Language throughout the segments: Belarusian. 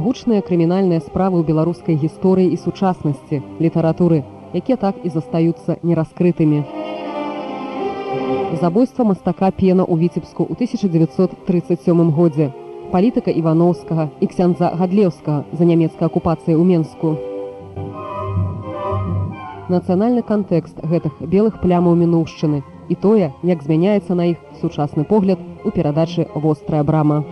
гучныя крымінальныя справы ў беларускай гісторыі і сучаснасці літаратуры якія так і застаюцца нераскрытымі. Забойства мастака пена ў віцебску ў 1937 годзе. Палітыка івановскага і ксяндза гадлеўскага за нямецкай акупацыяй у менску. Нацыянальны кантэкст гэтых белых плямаў мінуўшчыны і тое як змяняецца на іх сучасны погляд у перадачы вострая брама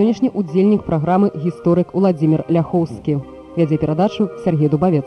сённяшні удзельнік праграмы гісторык уладзімир ляхоўскі вядзе перадачу сергей дубавец.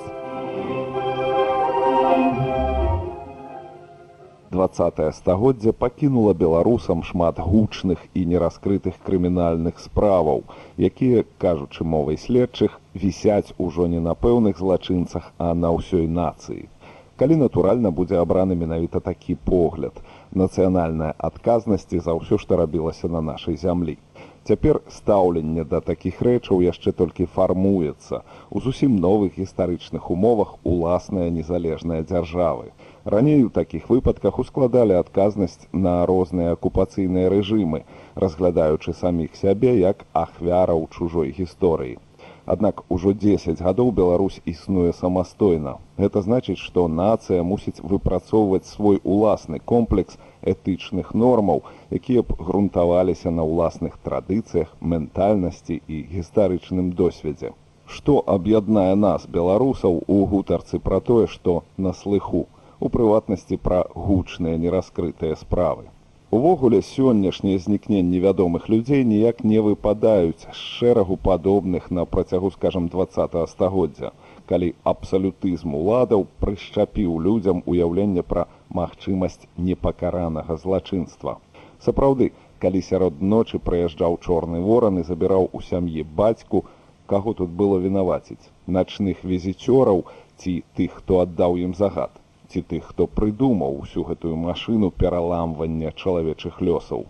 Двадцатое стагоддзя пакінула беларусам шмат гучных і нераскрытых крымінальных справаў якія кажучы мовай следчых вісяць ужо не на пэўных злачынцах а на ўсёй нацыі. Калі натуральна будзе абраны менавіта такі погляд нацыянальная адказнасці за ўсё што рабілася на нашай зямлі Цяпер стаўленне да такіх рэчаў яшчэ толькі фармуецца у зусім новых гістарычных умовах уласныя незалежныя дзяржавы. Раней у такіх выпадках ускладалі адказнасць на розныя акупацыйныя рэжымы, разглядаючы саміх сябе як ахвяраў чужой гісторыі. Аднак ужо 10 гадоў Беларусь існуе самастойна. Гэта значыць, што нацыя мусіць выпрацоўваць свой уласны комплекс этычных нормаў, якія б грунтаваліся на ўласных традыцыях, ментальнасці і гістарычным досведзе. Што аб'яднае нас, беларусаў, у гутарцы пра тое, што на слыху, у прыватнасці пра гучныя нераскрытыя справы. Увогуле сённяшнія знікненні вядомых людзей ніяк не выпадаюць з шэрагу падобных на працягу скажам два стагоддзя, калі абсалютызм уладаў прышчапіў людзям уяўленне пра магчымасць непакаранага злачынства. Сапраўды, калі сярод ночы прыязджаў чорны воран і забіраў у сям'і бацьку, каго тут было вінаваціць, начных візіцёраў ці тых, хто аддаў ім загад ці тых, хто прыдумаў усю гэтую машыну пераламвання чалавечых лёсаў.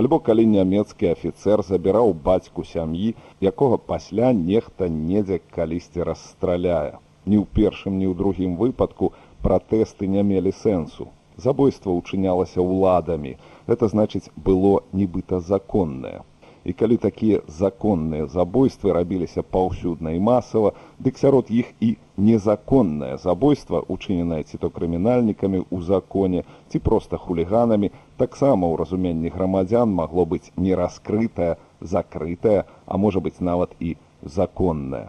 Альбо калі нямецкі афіцэр забіраў бацьку сям'і, якога пасля нехта недзе калісьці расстраляе. Ні ў першым, ні ў другім выпадку пратэсты не мелі сэнсу. Забойства ўчынялася ўладамі. Гэта значыць, было нібыта законнае і калі такія законныя забойствы рабіліся паўсюдна і масава, дык сярод іх і незаконнае забойства, учыненае ці то крымінальнікамі ў законе ці проста хуліганамі, таксама ў разуменні грамадзян магло быць не раскрытае, закрытае, а можа быць нават і законнае.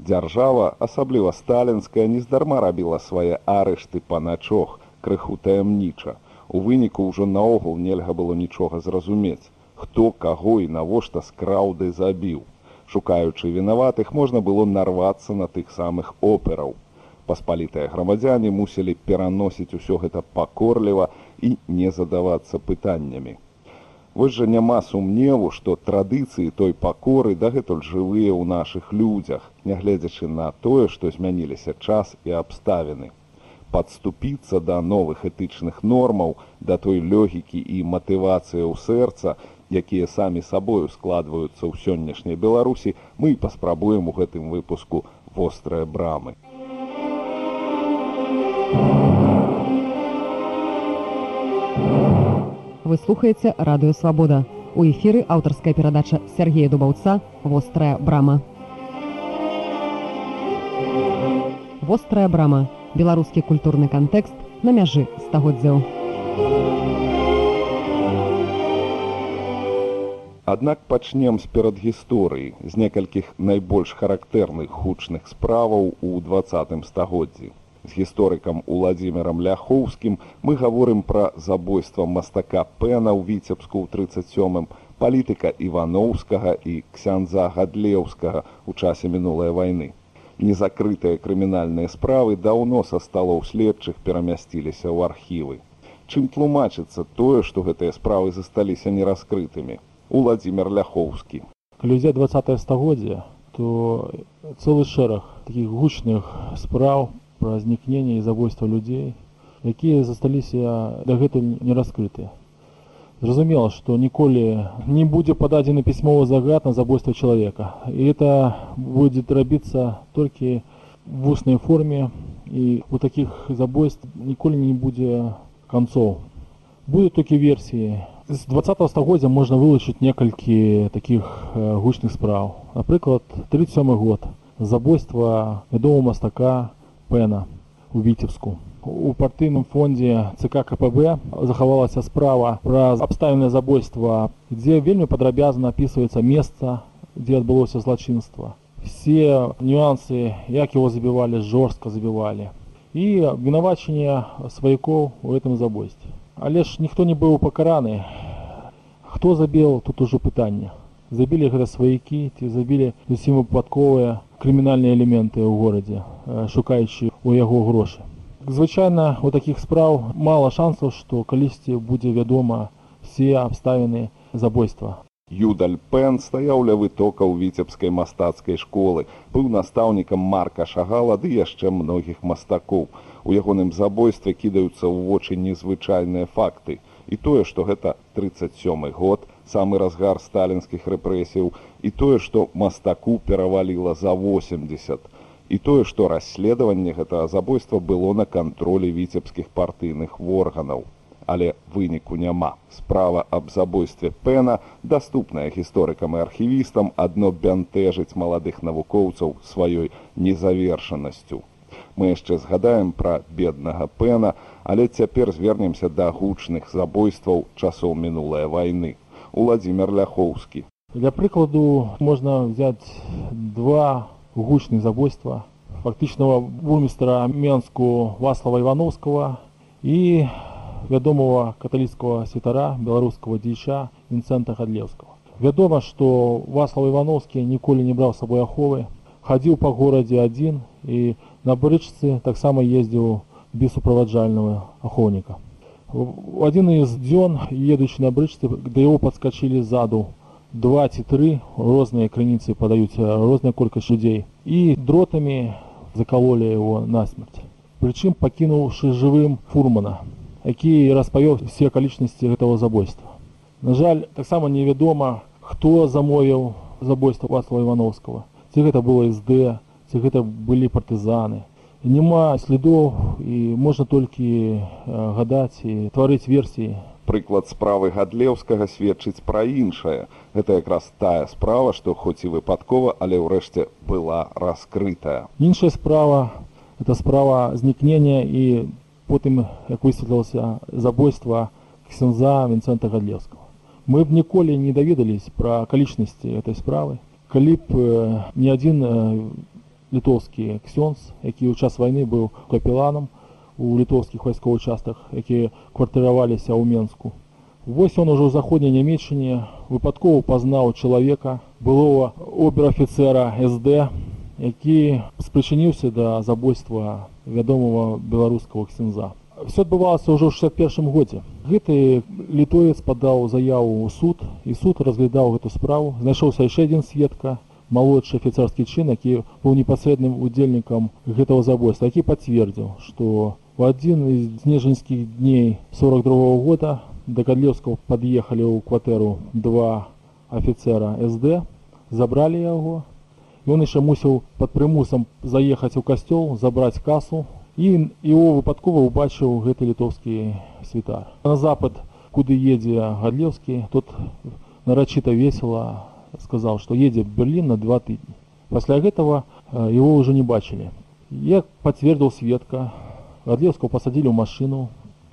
Дзяржава, асабліва сталінская, нездарма рабіла свае арышты па начох, крыху таямніча. У выніку ўжо наогул нельга было нічога зразумець хто каго і навошта скраўды забіў. Шукаючы вінаватых можна было нарвацца на тых самых операў. Паспалітыя грамадзяне мусілі пераносіць усё гэта пакорліва і не задавацца пытаннямі. Вось жа няма сумневу, што традыцыі той пакоры дагэтуль жывыя ў нашых людзях, нягледзячы на тое, што змяніліся час і абставіны. Падступіцца да новых этычных нормаў, да той лёгікі і матывацыі ў сэрца якія самі сабою складваюцца ў сённяшняй беларусі мы паспрабуем у гэтым выпуску вострыя брамы. Вы слухаеце радыё свабода у эфіры аўтарская перадача сергея дубаўца вострая брама вострая брама беларускі культурны кантэкст на мяжы стагоддзяў Аднак пачнем з перадгісторыі з некалькіх найбольш характэрных гучных справаў у двадцатым стагоддзі. З гісторыкам Уладзімірам Ляхоўскім мы гаворым пра забойства мастака Пэна ў віцебску ў 37, палітыка Івановскага і ксяндза Гадлеўскага ў часе мінулай вайны. Незакрытыя крымінальныя справы даўно са сталоў следчых перамясціліся ў архівы. Чым тлумачыцца тое, што гэтыя справы засталіся нераскрытымі. Уладзімир Ляхоўскі. Калі ўзяць 20 стагоддзя, то цэлы шэраг такіх гучных спраў пра знікненне і забойства людзей, якія засталіся дагэтуль не раскрытыя. Зразумела, што ніколі не будзе пададзены пісьмовы загад на забойства чалавека. І это будзе рабіцца толькі в вуснай форме і у такіх забойств ніколі не будзе канцоў. Будуць толькі версіі З 20 стагоддзя можна вылучыць некалькі такіх э, гучных спраў. Напрыклад, 37 год забойства вядомого мастака Пэна у Віцебску. У партыйным фондзе ЦК КПБ захавалася справа пра абставенае забойства, дзе вельмі падрабязна апісваецца месца, дзе адбылося злачынства. Все нюансы, як его забівалі, жорстка забівалі. І абвінавачанне сваякоў у гэтым забойстве. Але ж ніхто не быў пакараны. Хто забіў, тут ужо пытанне. Забілі гэта сваякі ці забілі зусім выпадковыя крымінальныя элементы ў горадзе, шукаючы у яго грошы. Звычайна у такіх спраў мала шансаў, што калісьці будзе вядома все абставіны забойства. Юдаль Пен стаяў ля вытокаў віцебскай мастацкай школы, быў настаўнікам Марка Шагала ды яшчэ многіх мастакоў. У ягоным забойстве кідаюцца ў вочы незвычайныя факты. І тое, што гэта 37 год, самы разгар сталінскіх рэпрэсіяў, і тое, што мастаку пераваліла за 80. І тое, што расследаванне гэтага забойства было на кантролі віцебскіх партыйных органаў але выніку няма. Справа аб забойстве Пэна, даступная гісторыкам і архівістам, адно бянтэжыць маладых навукоўцаў сваёй незавершанасцю. Мы яшчэ згадаем пра беднага Пэна, але цяпер звернемся да гучных забойстваў часоў мінулай вайны. Уладзімир Ляхоўскі. Для прыкладу можна взять два гучных забойства фактычнага бурмістра Менску Васлава Івановскага і вядомого каталіцкага святара беларускага дзейча Вінцэнта Хадлеўскага. Вядома, што Васлав Івановскі ніколі не браў сабой аховы, хадзіў па горадзе адзін і на брычцы таксама ездзіў без суправаджальнага ахоўніка. У адзін з дзён, едучы на брычцы, да яго падскачылі ззаду два ці тры розныя крыніцы падаюць розная колькасць людзей і дротамі закалолі яго насмерць. Прычым пакінуўшы жывым фурмана, які распавёў все акалічнасці гэтага забойства. На жаль, таксама невядома, хто замовіў забойства Васлава Івановскага. Ці гэта было СД, ці гэта былі партызаны. Нема слідоў і можна толькі гадаць і тварыць версіі. Прыклад справы гадлеўскага сведчыць пра іншае. Гэта якраз тая справа, што хоць і выпадкова, але ўрэшце была раскрытая. Іншая справа это справа знікнення і потым як высветлілася забойства ксенза Вінцэнта Гадлевскага. Мы б ніколі не даведались пра акалічнасці этой справы. Калі б не адзін літоўскі ксёнз, які ў час вайны быў капеланам у літоўскіх вайсковых частах, якія кватыраваліся ў Менску. Вось он ужо ў заходняй нямецчыне выпадкова пазнаў чалавека, былого обер-афіцера СД, які спрычыніўся да забойства вядомого беларускага ксенза. Все адбывалася ўжо ў 61 годзе. Гэты літоец падаў заяву ў суд і суд разглядаў гэту справу. Знайшоўся яшчэ адзін сведка, малодшы афіцарскі чын, які быў непасрэдным удзельнікам гэтага забойства, які пацвердзіў, што у адзін з снежаньскіх дней 42 года да Кадлеўскага пад'ехалі ў кватэру два афіцера СД, забралі яго, Ён яшчэ мусіў пад прымусам заехаць у касцёл, забраць касу і его выпадкова ўбачыў гэты літоўскі святар. На запад, куды едзе Гадлеўскі, тут нарачыта весела сказаў, што едзе Берлін на два тыдні. Пасля гэтага его ўжо не бачылі. Як пацвердзіў сведка, Гадлеўскага пасадзілі ў машыну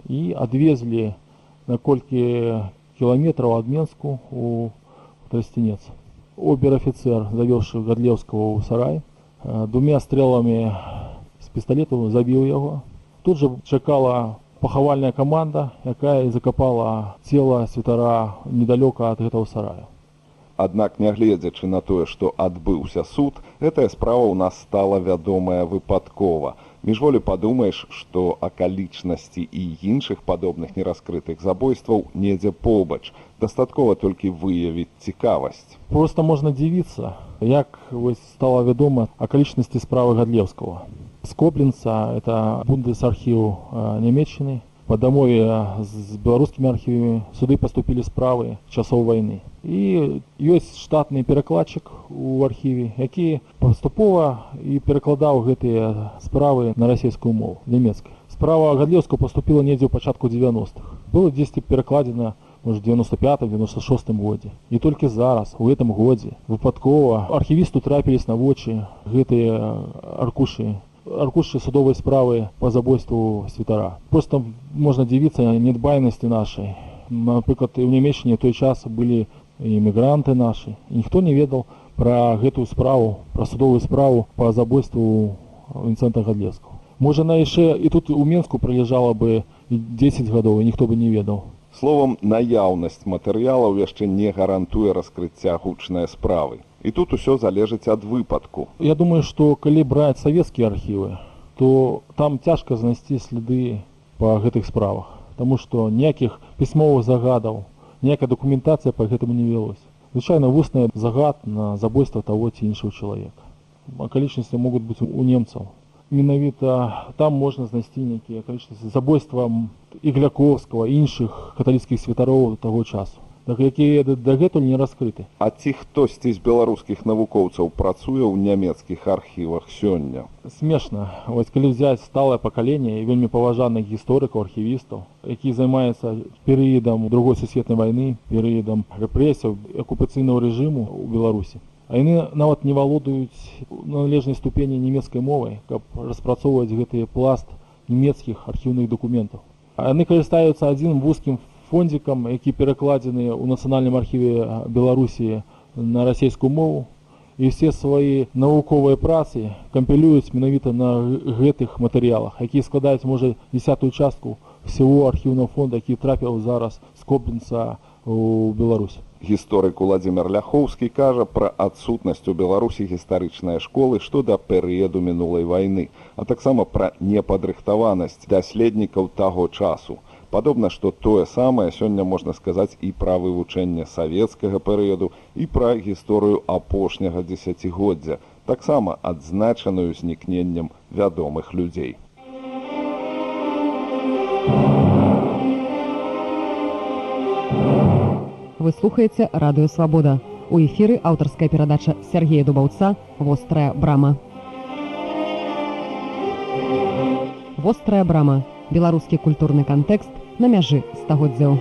і адвезлі на колькі кіламетраў ад Менску у трасцінец обер-офицер, завёўшы Гадлеўскага ў сарай, двумя стрелами з пісталету забіў яго. Тут жа чакала пахавальная каманда, якая і закапала цела святара недалёка ад гэтага сарая. Аднак нягледзячы на тое, што адбыўся суд, гэтая справа ў нас стала вядомая выпадкова. Міжволі падумаеш, што акалічнасці і іншых падобных нераскрытых забойстваў недзе побач. Дастаткова толькі выявіць цікавасць. Проста можна дзівіцца, як вось стала вядома акалічнасці справы Гадлеўскага. Скопленца это бундесархіў нямецчыны, па дамове з беларускімі архівамі суды паступілі справы часоў вайны і ёсць штатны перакладчык у архіве які паступова і перакладаў гэтыя справы на расійскую мову нямецкай справа гадлеўска поступила недзе ў пачатку 90-х было дзесьці перакладзена может, 95-96 годзе. І толькі зараз, у гэтым годзе, выпадкова архівісту трапілись на вочы гэтыя аркушы аркушы судовай справы по забойству святара. Просто можна дзівіцца недбайнасці нашай. Напрыклад, у нямецчыне той час былі іммігранты нашы. І ніхто не ведаў пра гэтую справу, пра судовую справу по забойству Вінцэнта Гадлескаго. Можа, на яшчэ і тут у Менску пралежала бы 10 гадоў, і ніхто бы не ведаў. Словом, наяўнасць матэрыялаў яшчэ не гарантуе раскрыцця гучнай справы. І тут усё залежыць ад выпадку. Я думаю, што калі браць савецкія архівы, то там цяжка знайсці следы па гэтых справах, Таму што ніякіх пісьмовых загадаў, ніякая дакументацыя па гэтаму не велась. Звычайна вусны загад на забойства таго ці іншого чалавека. Акалічнасці могуць быць у немцаў. Менавіта там можна знайсці нейкія акалічнасці забойства ігляковскага іншых каталіцкіх святароў таго часу якія дагэтуль не раскрыты. А ці хтосьці з беларускіх навукоўцаў працуе ў нямецкіх архівах сёння? Смешна. Вось калі взять сталае пакаленне і вельмі паважаных гісторыкаў архівістаў які займаецца перыядам другой сусветнай вайны перыядам рэпрэсіяў акупацыйнага рэжыму ў беларусі. А яны нават не валодаюць належнай ступені нямецкай мовай каб распрацоўваць гэты пласт нямецкіх архіўных дакументаў. Яны карыстаюцца адзін вузкім фондзікам які перакладзены ў нацыянальным архіве беларусі на расійскую мову. І все свае навуковыя працы кампілююць менавіта на гэтых матэрыялах які складаюць можа десятую частку всего архіўнага фонда які трапіў зараз скопленца у беларусь гісторык владимир ляхоўскі кажа пра адсутнасць у беларусі гістарычнай школы што да перыяду мінулай вайны а таксама пра непадрыхтаванасць даследнікаў таго часу падобна што тое самае сёння можна сказаць і пра вывучэнне савецкага перыяду і пра гісторыю апошняга дзесяцігоддзя таксама адзначаную знікненнем вядомых людзей Вы слухаеце радыё свабода. У эфіры аўтарская перадача Сергея Дубаўца вострая брама. Вострая брама. Беларускі культурны кантэкст на мяжы стагоддзяў.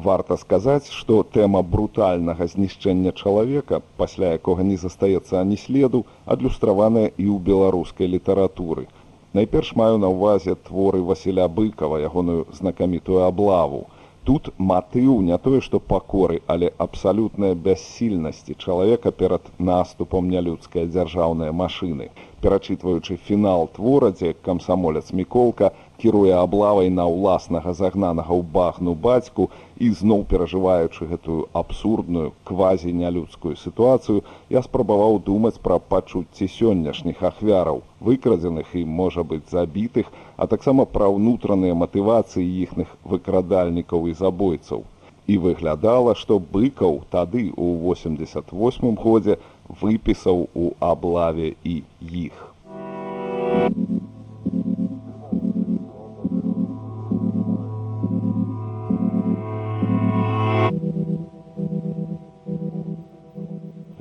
Варта сказаць, што тэма брутальнага знішчэння чалавека, пасля якога не застаецца ані следу, адлюстраваная і ў беларускай літаратуры. Найперш маю на ўвазе творы Васіля быкова ягоную знакамітую аблаву. Тут матыў не тое, што пакоры, але абсалютная бяссільнасці чалавека перад наступам нялюдскай дзяржаўнай машыны. Перачытваючы фінал твора, дзе камсамолец міколка кіруе аблавай на ўласнага загнанага ў багну бацьку і зноў перажываючы гэтую абсурдную квазі нялюдскую сітуацыю, я спрабаваў думаць пра пачуцці сённяшніх ахвяраў, выкрадзеных і можа быць забітых, а таксама пра ўнутраныя матывацыі іхных выкрадальнікаў і забойцаў. І выглядала, што быкаў тады ў 88 годзе выпісаў у аблаве і іх.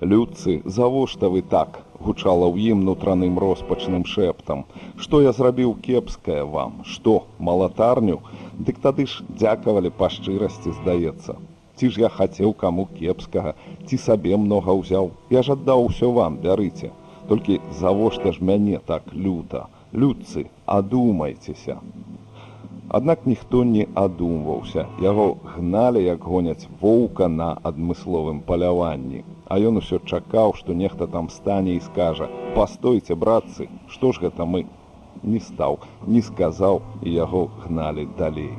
Людцы, завошта вы так гучала ў ім нутраным роспачным шэптам. Што я зрабіў кепскае вам, што малатарню, Дык тады ж дзякавалі па шчырасці, здаецца. Ці ж я хацеў каму кепскага, ці сабе многа ўзяў. Я ж аддаў усё вам, бярыце. Толькі завошта ж мяне так люта. Людцы, адумайцеся. Аднак ніхто не адумваўся. Яго гналі, як гоняць воўка на адмысловым паляванні а ён усё чакаў, што нехта там стане і скажа: « Пастойце, братцы, што ж гэта мы не стаў, не сказаў і яго гналі далей.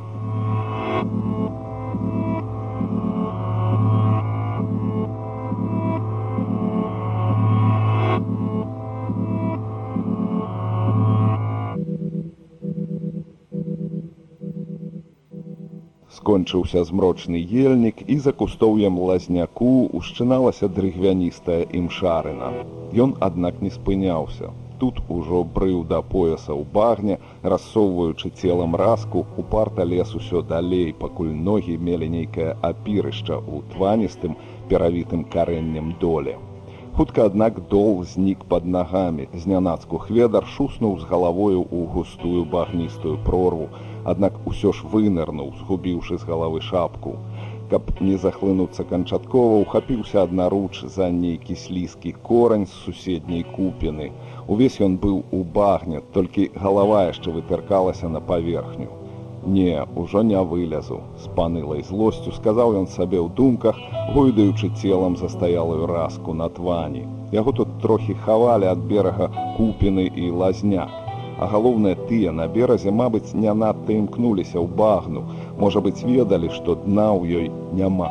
Скончыўся змрочны ельнік і за кустоўем лазняку ушчыналася дрыгвяністая імшарына. Ён, аднак не спыняўся. Тут ужо брыў да пояса ў багне, рассоўваючы целам раску, упарта лес усё далей, пакуль ногі мелі нейкае апірышча ў тваністым перавітым карэннем доле. Хутка, аднак дол знік пад нагамі. Знянацку хведар шуснуў з галавою ў густую багністую прорву, аднак усё ж вынырнуў, згубіўшы з галавы шапку. Каб не захлынуцца канчаткова, ухапіўся аднаруч за нейкі слізкі корань з суседняй купіны. Увесь ён быў у багне, толькі галава яшчэ вытыркалася на паверхню. Не, ужо не вылязу, з панылай злосцю сказаў ён сабе ў думках, гойдаючы целам застаялую раску на твані. Яго тут трохі хавалі ад берага купіны і лазняк. А галоўнае тыя на беразе, мабыць, не надта імкнуліся ў багну, можа быць, ведалі, што дна ў ёй няма.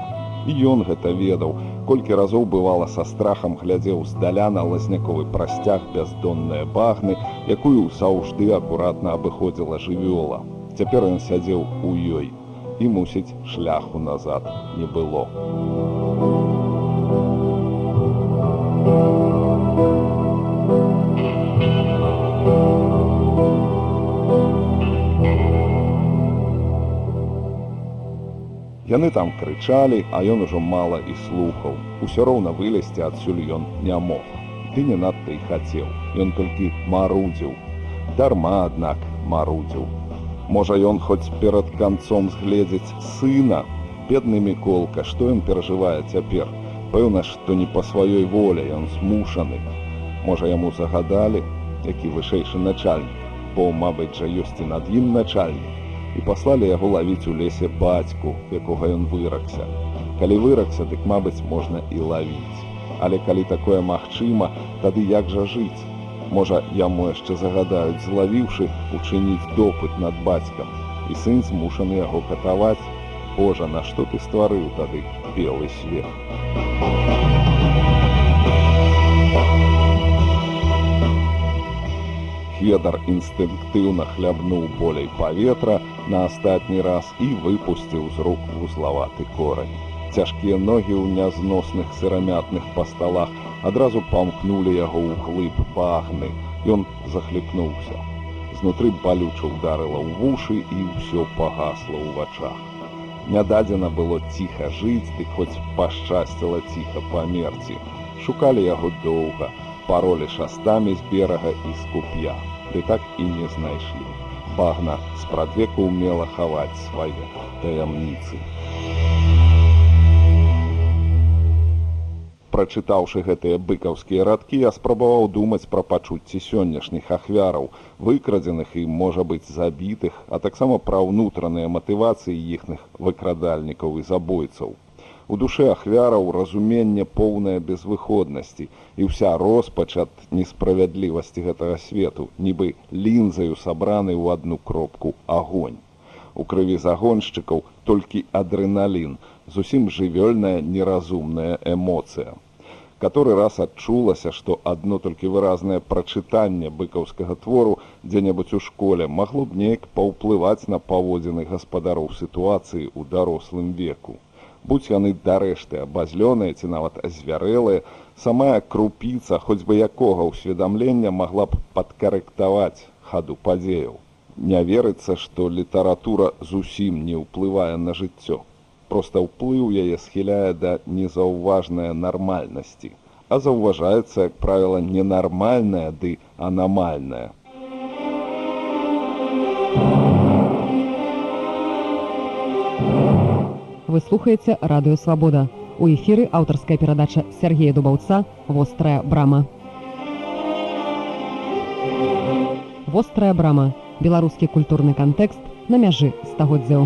І ён гэта ведаў, колькі разоў бывала са страхам глядзеў здаля на лазняковы прасцяг бяздонныя багны, якую заўжды акуратна абыходзіла жывёла. Цяпер ён сядзеў у ёй і мусіць шляху назад не было. Яны там крычалі, а ён ужо мала і слухаў. Усё роўна вылезці адсюль ён не мог. Ты не надта і хацеў. Ён толькі марудзіў. Дарма, аднак, марудзіў. Можа ён хоць перад канцом згледзець сына, бедны міколка, што ён перажывае цяпер. Пэўна, што не па сваёй волі ён змушаны. Можа яму загадалі, які вышэйшы начальнік, бо, мабыць жа ёсць і над ім начальнік. І паслалі яго лавіць у лесе бацьку, якога ён выракся. Калі выракся, дык мабыць можна і лавіць. Але калі такое магчыма, тады як жа жыць? Можа, яму яшчэ загадаюць, злавіўшы учыніць допыт над бацькам. І сын змушаны яго катаваць. Божа, на што ты стварыў тады белы свет. Хедар інстынктыўна хлябнуў болей паветра на астатні раз і выпусціў з рук вузлаваты корань. Цяжкія ногі ў нязносных сырамятных пасталах адразу памкнулі яго ў глыб багны. Ён захліпнуўся. Знутры балюча ударыла ў вушы і ўсё пагасла ў вачах. Нядадзена было ціха жыць, ды хоць пашчасціла ціха памерці. Шукалі яго доўга, паролі шастамі з берага і скуп'я. Ды так і не знайшлі. Багна спрадвеку ўмела хаваць свае таямніцы. прачытаўшы гэтыя быкаўскія радкі я спрабаваў думаць пра пачуцці сённяшніх ахвяраў выкрадзеных і можа быць забітых а таксама пра ўнутраныя матывацыі іхных выкрадальнікаў і забойцаў у душе ахвяраў разуменне поўнае безвыходнасці і ўся роспач ад несправядлівасці гэтага свету нібы лінзаю сабраны ў адну кропку агонь у крыві загоншчыкаў толькі адреналін зусім жывёльная неразумная эмоцыя который раз адчулася, што адно толькі выразнае прачытанне быкаўскага твору дзе-небудзь у школе магло б неяк паўплываць на паводзіны гаспадароў сітуацыі ў дарослым веку. Будь яны дарэшты абазлёныя ці нават азвярэлыя, самая крупіца хоць бы якога ўсведамлення магла б падкарэктаваць хаду падзеяў. Не верыцца, што літаратура зусім не ўплывае на жыццё проста ўплыў яе схіляе да незаўважнай нармальнасці, а заўважаецца, як правіла, ненармальная ды анамальная. Вы слухаеце радыёвабода. У эфіры аўтарская перадача Сергея Дубаўца вострая брама. Вострая брама беларускі культурны кантэкст на мяжы стагоддзяў.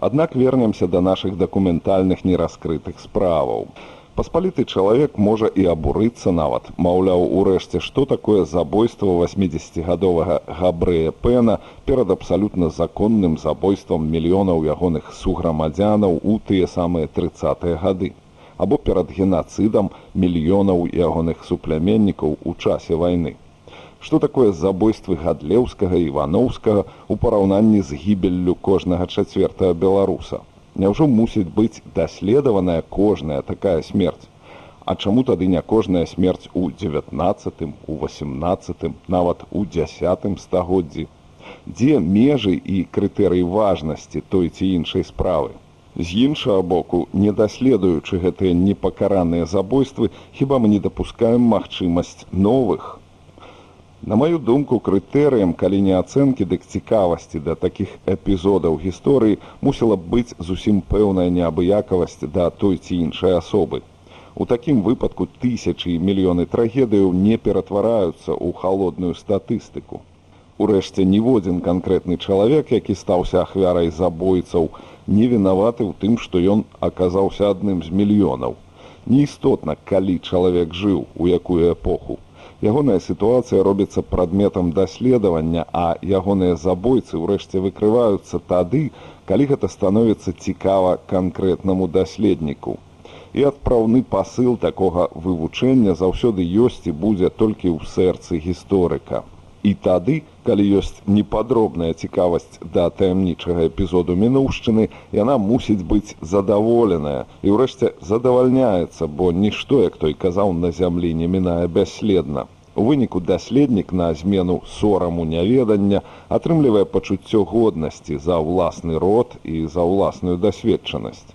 Аднак вернемся да нашых дакументальных нераскрытых справаў. Паспаліты чалавек можа і абурыцца нават, маўляў, урэшце, што такое забойство 80гадовага габрэя Пэна перад абсалютна законным забойствам мільёнаў ягоных суграмадзянаў у тыя самыя тридцатыя гады. Або перад генацыдам мільёнаў ягоных супляменнікаў у часе вайны. Што такое забойствы гадлеўскага івановскага у параўнанні з гібеллю кожнага чацвертага беларуса няўжо мусіць быць даследаваная кожная такая смерць а чаму тады не кожная смерць у девятнадцатым у восемнадцатым нават у дзясятым стагоддзі дзе межы і крытэрый важнасці той ці іншай справы З іншага боку, не даследуючы гэтыя непакараныя забойствы, хіба мы не дапускаем магчымасць новых. На маю думку, крытэрыем, калі не ацэнкі дык цікавасці да такіх эпізодаў гісторыі мусіла быць зусім пэўная неабыякавасць да той ці іншай асобы. У такім выпадку тысячы і мільёны трагедыяў не ператвараюцца ў халодную статыстыку. Урэшце ніводзін канкрэтны чалавек, які стаўся ахвярай забойцаў, не вінаваты ў тым, што ён аказаўся адным з мільёнаў. Неістотна, калі чалавек жыў у якую эпоху. Ягоная сітуацыя робіцца прадметам даследавання, а ягоныя забойцы ўрэшце выкрываюцца тады, калі гэта становіцца цікава канкрэтнаму даследніку. І адпраўны пасыл такога вывучэння заўсёды ёсць і будзе толькі ў сэрцы гісторыка. І тады, калі ёсць непадробная цікавасць да таямнічага эпізоду мінуўшчыны, яна мусіць быць задаволеная і ўрэшце задавальняецца, бо нішто, як той казаў на зямлі не мінае бясследна. У выніку даследнік на змену сораму няведання атрымлівае пачуццё годнасці за ўласны род і за ўласную дасведчанасць.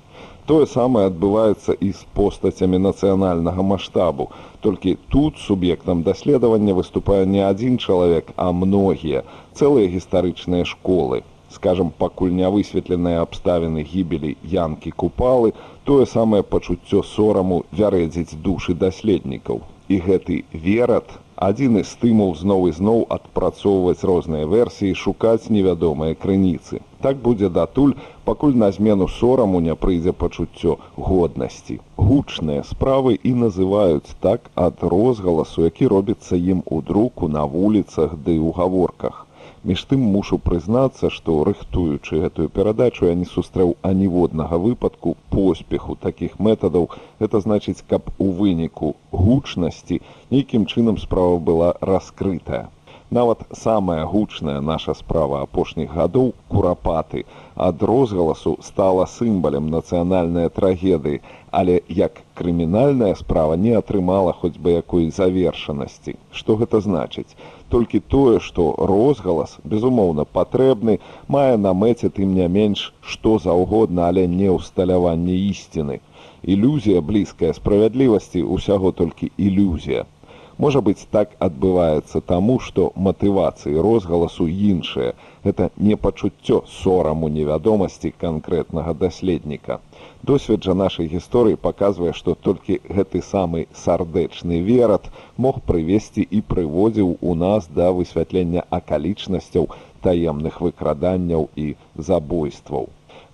Тое самае адбываецца і з постацямі нацыянальнага маштабу. Толькі тут суб'ектам даследавання выступае не адзін чалавек, а многія, цэлыя гістарычныя школы. Скажам, пакуль не высветленыя абставіны гібелі янкі купалы, тое самае пачуццё сораму вярэдзіць душы даследнікаў. І гэты верад адзіны стымул зноў і зноў адпрацоўваць розныя версіі шукаць невядомыя крыніцы. Так будзе датуль пакуль на змену сораму не прыйдзе пачуццё годнасці. Гучныя справы і называюць так ад розгаласу які робіцца ім у друку на вуліцах ды ў гаворках Між тым мушу прызнацца, што рыхтуючы гэтую перадачу я не сустрэў аніводнага выпадку поспеху такіх метадаў. Гэта значыць, каб у выніку гучнасці нейкім чынам справа была раскрытая. Нават самая гучная наша справа апошніх гадоў курапаты ад розгаласу стала сімбалем нацыянальнай трагедыі, але як крымінальная справа не атрымала хоць бы якой завершанасці. Што гэта значыць? Толькі тое, што розгалас, безумоўна, патрэбны, мае на мэце тым не менш што заўгодна, але не ўсталяванне ісціны. Ілюзія блізкая справядлівасці ўсяго толькі ілюзія. Можа быць, так адбываецца таму, што матывацыі розгаласу іншыя. Гэта не пачуццё сораму невядомасці канкрэтнага даследніка. Досвед жа нашай гісторыі паказвае, што толькі гэты самы сардэчны верад мог прывесці і прыводзіў у нас да высвятлення акалічнасцяў таемных выкраданняў і забойстваў.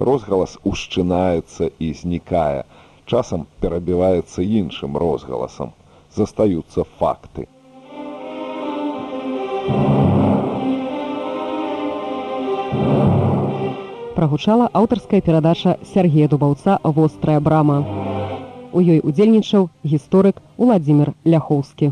Розгалас ушчынаецца і знікае, часам перабіваецца іншым розгаласам застаюцца факты. Прагучала аўтарская перадача Сергея Дубаўца вострая брама. У ёй удзельнічаў гісторык Уладзімир Ляхоўскі.